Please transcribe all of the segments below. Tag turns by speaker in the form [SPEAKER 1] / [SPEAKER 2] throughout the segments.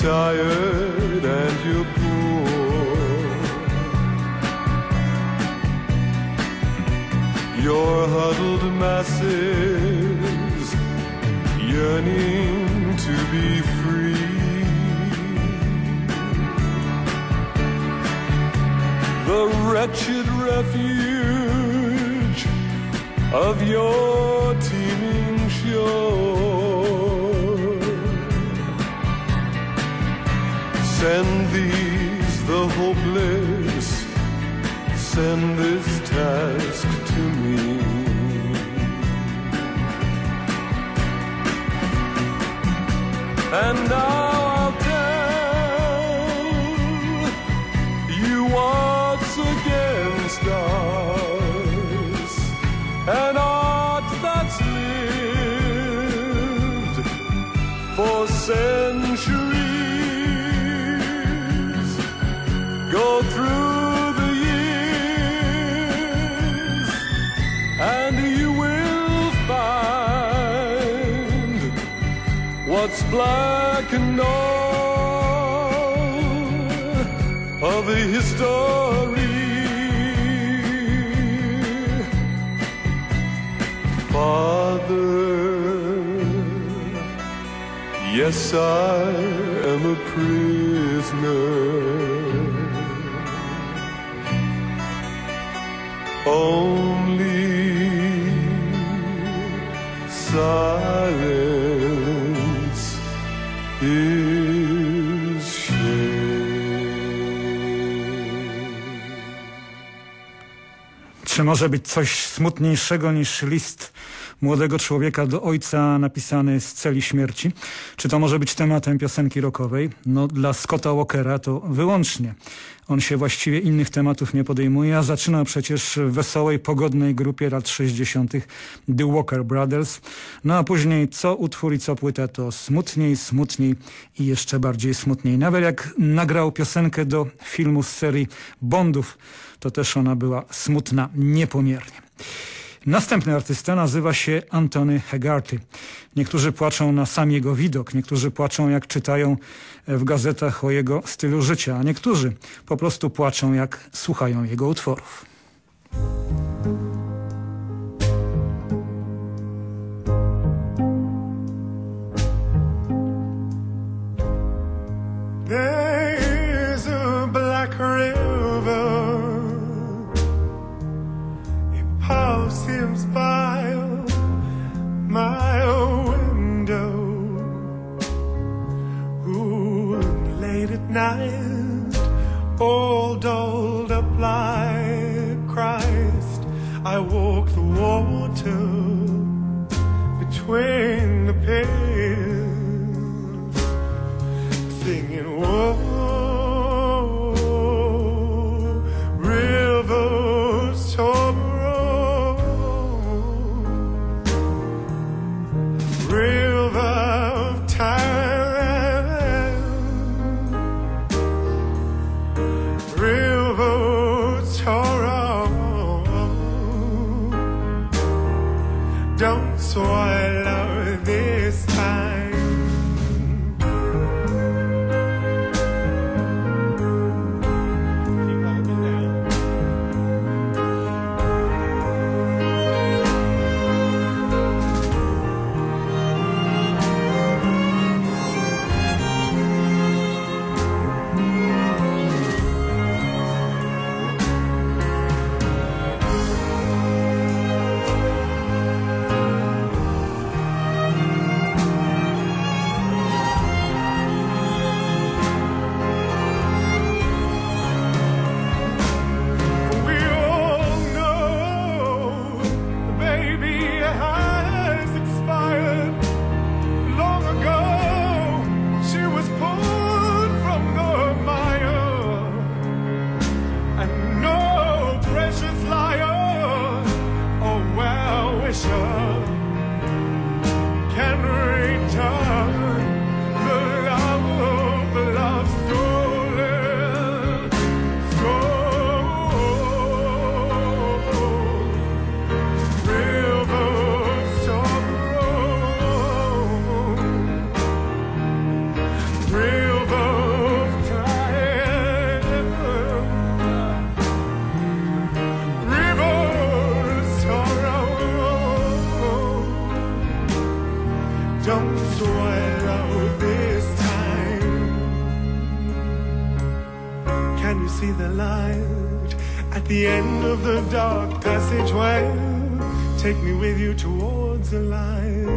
[SPEAKER 1] tired and you're poor. Your huddled masses yearning to be free. The wretched refuge of your Send these the hopeless, send this task to me. And now the history. Father, yes, I am a prisoner. Only
[SPEAKER 2] Czy może być coś smutniejszego niż list młodego człowieka do ojca napisany z celi śmierci? Czy to może być tematem piosenki rockowej? No dla Scotta Walkera to wyłącznie. On się właściwie innych tematów nie podejmuje, a zaczynał przecież w wesołej, pogodnej grupie lat 60. The Walker Brothers. No a później co utwór i co płyta to smutniej, smutniej i jeszcze bardziej smutniej. Nawet jak nagrał piosenkę do filmu z serii Bondów, to też ona była smutna niepomiernie. Następny artysta nazywa się Anthony Hegarty. Niektórzy płaczą na sam jego widok, niektórzy płaczą jak czytają w gazetach o jego stylu życia, a niektórzy po prostu płaczą jak słuchają jego utworów. See the light at the end of the dark passageway? Take me with you towards the light.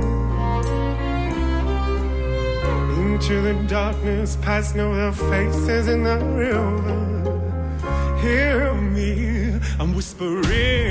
[SPEAKER 2] Into the darkness, past no other faces in the river. Hear me, I'm whispering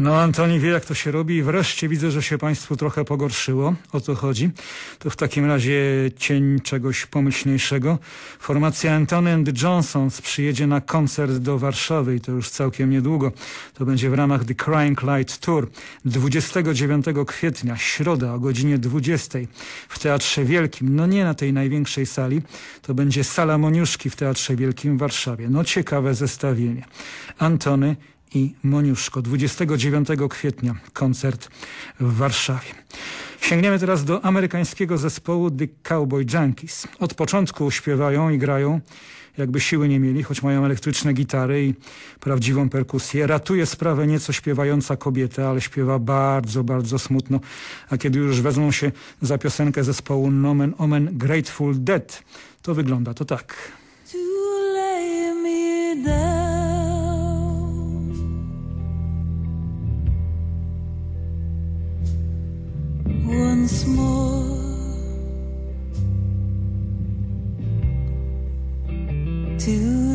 [SPEAKER 3] No Antoni wie jak to się robi i wreszcie widzę, że się Państwu trochę pogorszyło. O to chodzi. To w takim razie cień czegoś pomyślniejszego. Formacja Antony and Johnsons przyjedzie na koncert do Warszawy i to już całkiem niedługo. To będzie w ramach The Crying Light Tour 29 kwietnia, środa o godzinie 20 w Teatrze Wielkim. No nie na tej największej sali. To będzie Sala Moniuszki w Teatrze Wielkim w Warszawie. No ciekawe zestawienie. Antony i Moniuszko. 29 kwietnia koncert w Warszawie. Sięgniemy teraz do amerykańskiego zespołu The Cowboy Junkies. Od początku śpiewają i grają, jakby siły nie mieli, choć mają elektryczne gitary i prawdziwą perkusję. Ratuje sprawę nieco śpiewająca kobieta, ale śpiewa bardzo, bardzo smutno. A kiedy już wezmą się za piosenkę zespołu Nomen Omen Grateful Dead, to wygląda to tak.
[SPEAKER 4] Once more. To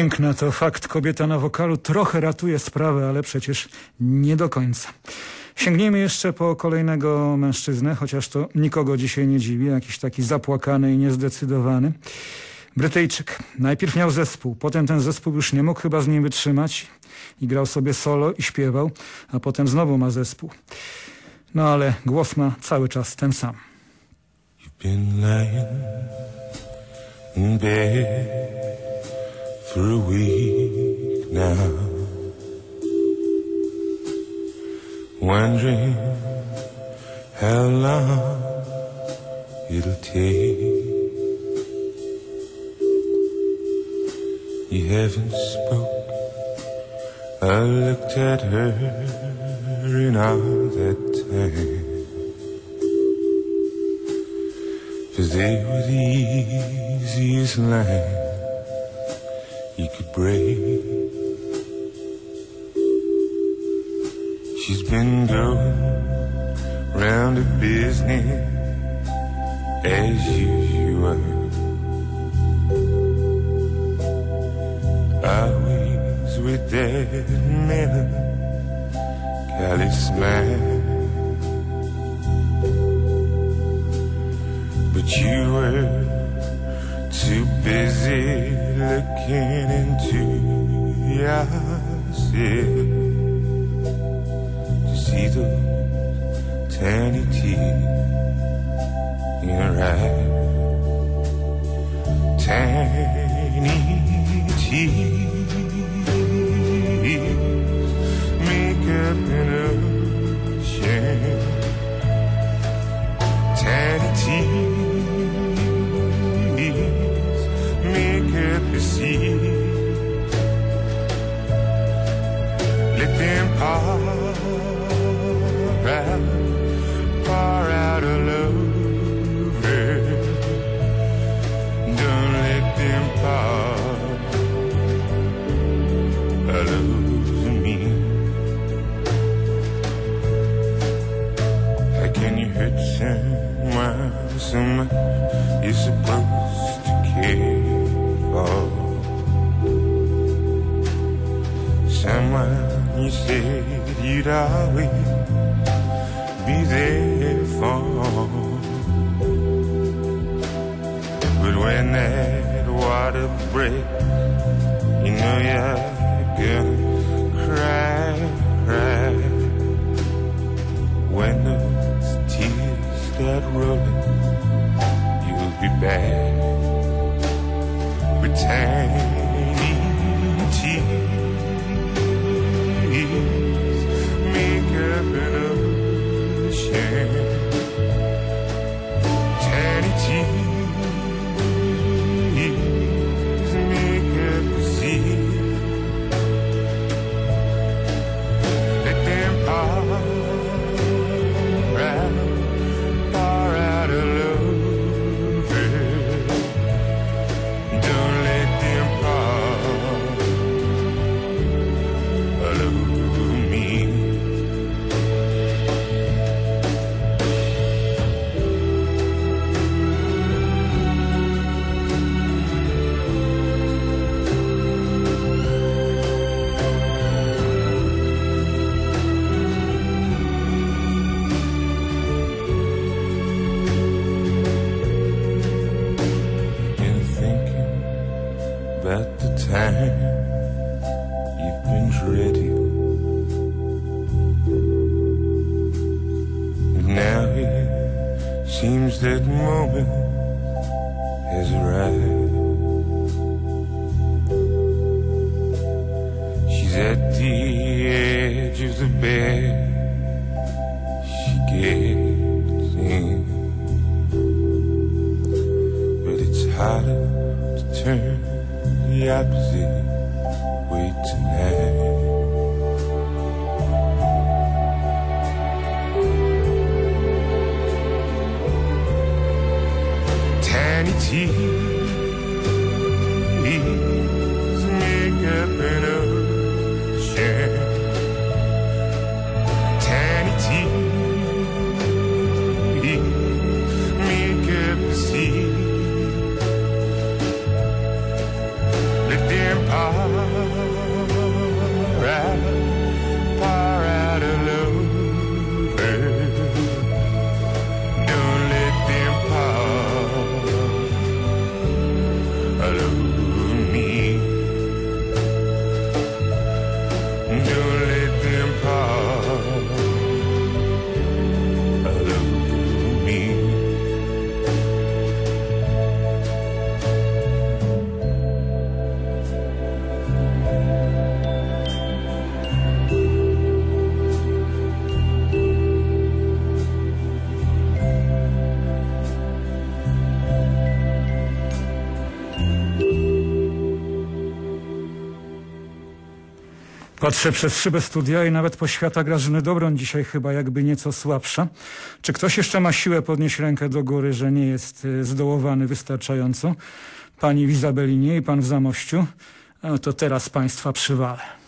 [SPEAKER 3] Piękna to fakt, kobieta na wokalu trochę ratuje sprawę, ale przecież nie do końca. Sięgnijmy jeszcze po kolejnego mężczyznę, chociaż to nikogo dzisiaj nie dziwi, jakiś taki zapłakany i niezdecydowany. Brytyjczyk. Najpierw miał zespół, potem ten zespół już nie mógł chyba z nim wytrzymać i grał sobie solo i śpiewał, a potem znowu ma zespół. No ale głos ma cały czas ten sam.
[SPEAKER 5] Been laying in bed for a week now, wondering how long it'll take. You haven't spoke. I looked at her in all that time. Cause they were the easiest line you. She's been going round the business as usual. Always with that melancholy smile. But you were too busy looking into yourself to see those tiny tears in her eyes. Tiny tears heart.
[SPEAKER 3] Patrzę przez szybę studia i nawet poświata Grażyny Dobroń dzisiaj chyba jakby nieco słabsza. Czy ktoś jeszcze ma siłę podnieść rękę do góry, że nie jest y, zdołowany wystarczająco? Pani w Izabelinie i pan w Zamościu? No to teraz państwa przywalę.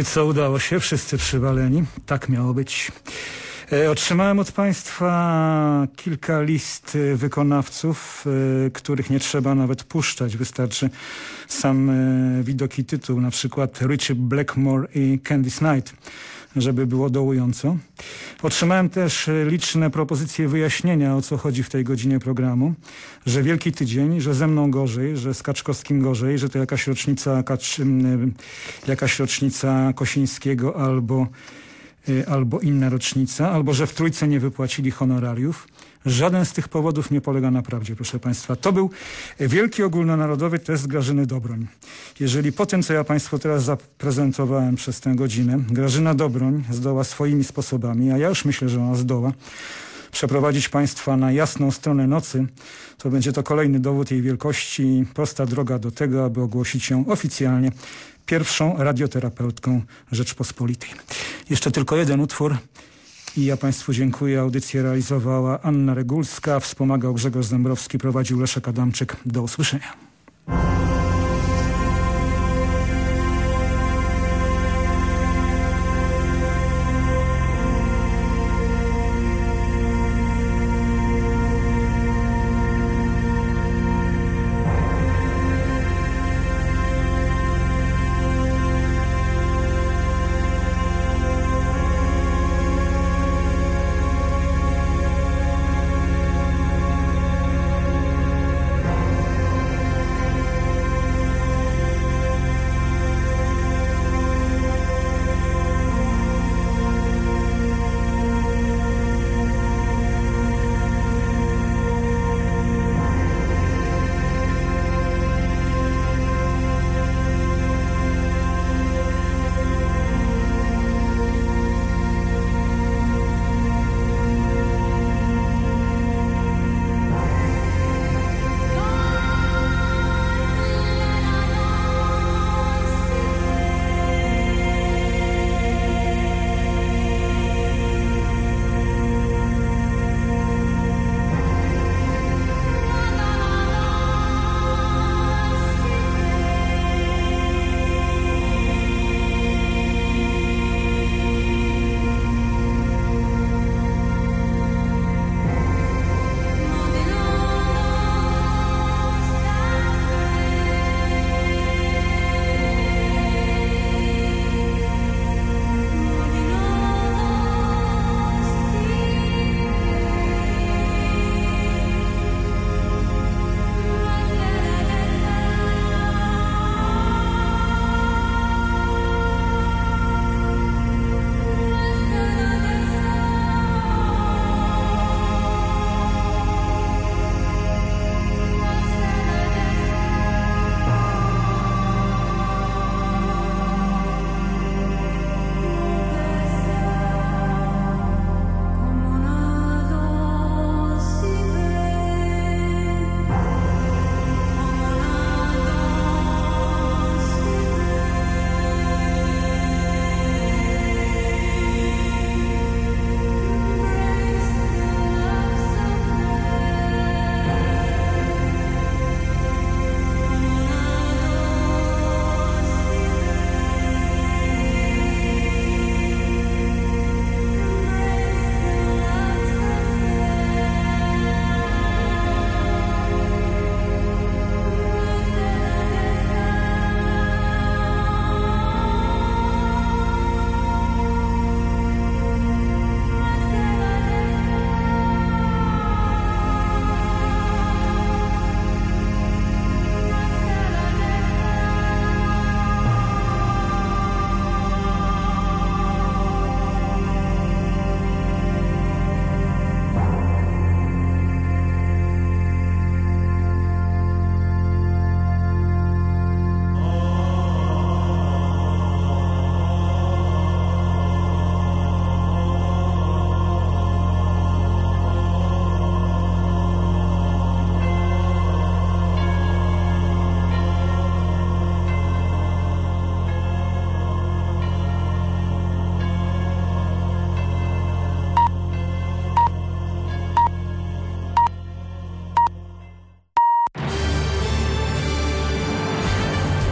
[SPEAKER 3] I co udało się? Wszyscy przywaleni. Tak miało być. E, otrzymałem od Państwa kilka list e, wykonawców, e, których nie trzeba nawet puszczać. Wystarczy sam widok i tytuł, na przykład Richie Blackmore i Candice Night żeby było dołująco. Otrzymałem też liczne propozycje wyjaśnienia, o co chodzi w tej godzinie programu, że Wielki Tydzień, że ze mną gorzej, że z Kaczkowskim gorzej, że to jakaś rocznica, Kacz, jakaś rocznica Kosińskiego albo Y, albo inna rocznica, albo że w Trójce nie wypłacili honorariów. Żaden z tych powodów nie polega na prawdzie, proszę Państwa. To był wielki ogólnonarodowy test Grażyny Dobroń. Jeżeli po tym, co ja Państwu teraz zaprezentowałem przez tę godzinę, Grażyna Dobroń zdoła swoimi sposobami, a ja już myślę, że ona zdoła, przeprowadzić Państwa na jasną stronę nocy, to będzie to kolejny dowód jej wielkości i prosta droga do tego, aby ogłosić ją oficjalnie pierwszą radioterapeutką Rzeczpospolitej. Jeszcze tylko jeden utwór i ja Państwu dziękuję. Audycję realizowała Anna Regulska, wspomagał Grzegorz Zembrowski, prowadził Leszek Adamczyk. Do usłyszenia.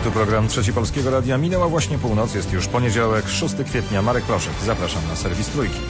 [SPEAKER 6] Tu program Trzeci Polskiego Radia minęła właśnie północ, jest już poniedziałek, 6 kwietnia. Marek Proszek, zapraszam na serwis Trójki.